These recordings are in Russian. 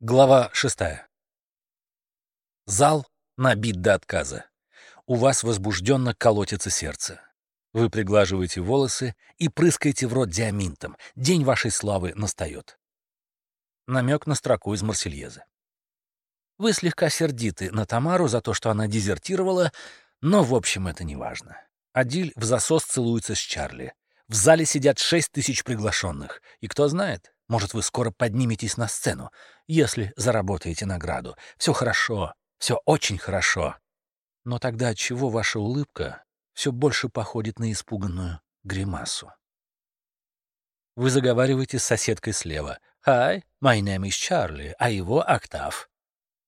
Глава шестая. Зал набит до отказа. У вас возбужденно колотится сердце. Вы приглаживаете волосы и прыскаете в рот диаминтом. День вашей славы настает. Намек на строку из Марсельезы. Вы слегка сердиты на Тамару за то, что она дезертировала, но, в общем, это не важно. Адиль в засос целуется с Чарли. В зале сидят шесть тысяч приглашенных. И кто знает, может, вы скоро подниметесь на сцену, если заработаете награду. Все хорошо, все очень хорошо. Но тогда отчего ваша улыбка все больше походит на испуганную гримасу? Вы заговариваете с соседкой слева. «Hi, my name is Charlie, а его Октав».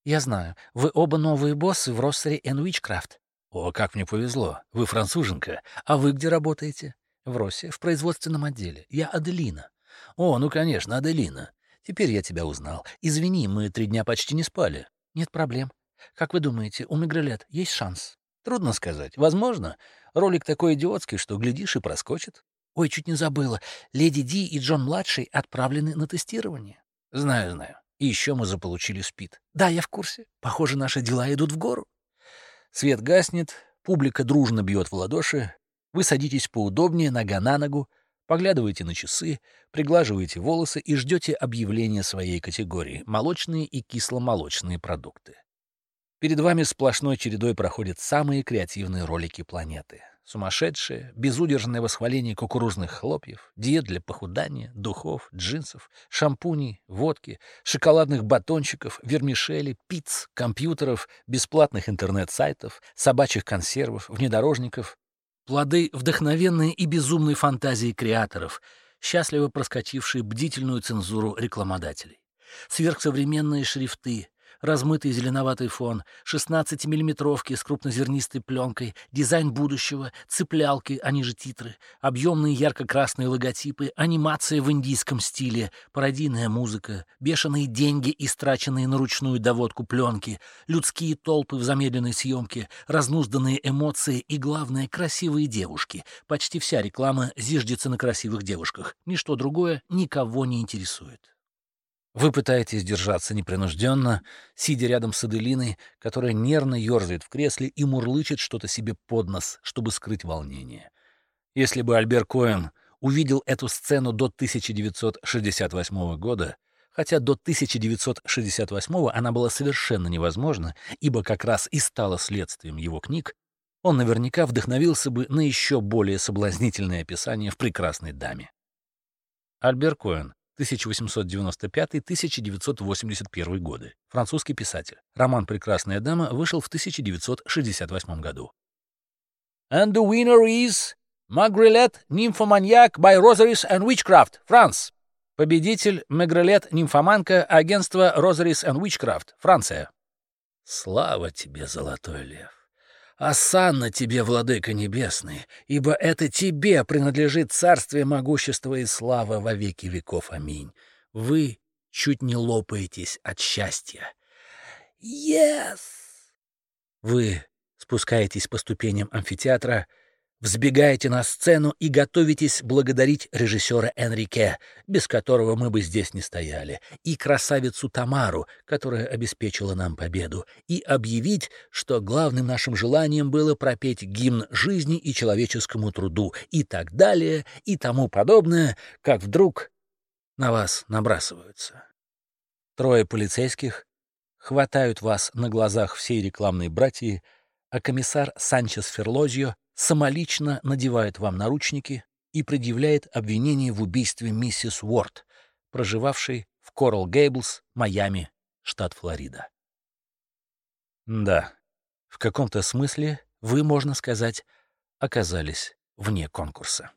«Я знаю, вы оба новые боссы в Rosary and Witchcraft». «О, как мне повезло, вы француженка. А вы где работаете?» «В Росе, в производственном отделе. Я Аделина». «О, ну, конечно, Аделина. Теперь я тебя узнал. Извини, мы три дня почти не спали». «Нет проблем. Как вы думаете, у Мегрелет есть шанс?» «Трудно сказать. Возможно. Ролик такой идиотский, что, глядишь, и проскочит». «Ой, чуть не забыла. Леди Ди и Джон-младший отправлены на тестирование». «Знаю, знаю. И еще мы заполучили СПИД». «Да, я в курсе. Похоже, наши дела идут в гору». Свет гаснет, публика дружно бьет в ладоши. Вы садитесь поудобнее, нога на ногу, Поглядываете на часы, приглаживаете волосы и ждете объявления своей категории — молочные и кисломолочные продукты. Перед вами сплошной чередой проходят самые креативные ролики планеты. Сумасшедшие, безудержное восхваление кукурузных хлопьев, диет для похудания, духов, джинсов, шампуней, водки, шоколадных батончиков, вермишели, пиц, компьютеров, бесплатных интернет-сайтов, собачьих консервов, внедорожников, Плоды вдохновенной и безумной фантазии креаторов, счастливо проскочившие бдительную цензуру рекламодателей. Сверхсовременные шрифты, размытый зеленоватый фон, 16-миллиметровки с крупнозернистой пленкой, дизайн будущего, цеплялки, они же титры, объемные ярко-красные логотипы, анимация в индийском стиле, пародийная музыка, бешеные деньги, истраченные на ручную доводку пленки, людские толпы в замедленной съемке, разнузданные эмоции и, главное, красивые девушки. Почти вся реклама зиждется на красивых девушках. Ничто другое никого не интересует. Вы пытаетесь держаться непринужденно, сидя рядом с Аделиной, которая нервно ерзает в кресле и мурлычет что-то себе под нос, чтобы скрыть волнение. Если бы Альбер Коэн увидел эту сцену до 1968 года, хотя до 1968 она была совершенно невозможна, ибо как раз и стала следствием его книг, он наверняка вдохновился бы на еще более соблазнительное описание в «Прекрасной даме». Альбер Коэн, 1895-1981 годы. Французский писатель. Роман «Прекрасная дама» вышел в 1968 году. And the winner is Magrelet Nymphomaniac by Rosaries and Witchcraft, France. Победитель Мегрелет Нимфоманка, агентство Rosaries and Witchcraft, Франция. Слава тебе, золотой лев! Осанна тебе, владыка небесный, ибо это тебе принадлежит царствие, могущество и слава во веки веков. Аминь. Вы чуть не лопаетесь от счастья. Yes! Вы спускаетесь по ступеням амфитеатра, Взбегаете на сцену и готовитесь благодарить режиссера Энрике, без которого мы бы здесь не стояли, и красавицу Тамару, которая обеспечила нам победу, и объявить, что главным нашим желанием было пропеть гимн жизни и человеческому труду, и так далее, и тому подобное, как вдруг на вас набрасываются. Трое полицейских хватают вас на глазах всей рекламной братьи, а комиссар Санчес Ферлозио самолично надевает вам наручники и предъявляет обвинение в убийстве миссис Уорд, проживавшей в Коралл Гейблс, Майами, штат Флорида. Да, в каком-то смысле вы, можно сказать, оказались вне конкурса.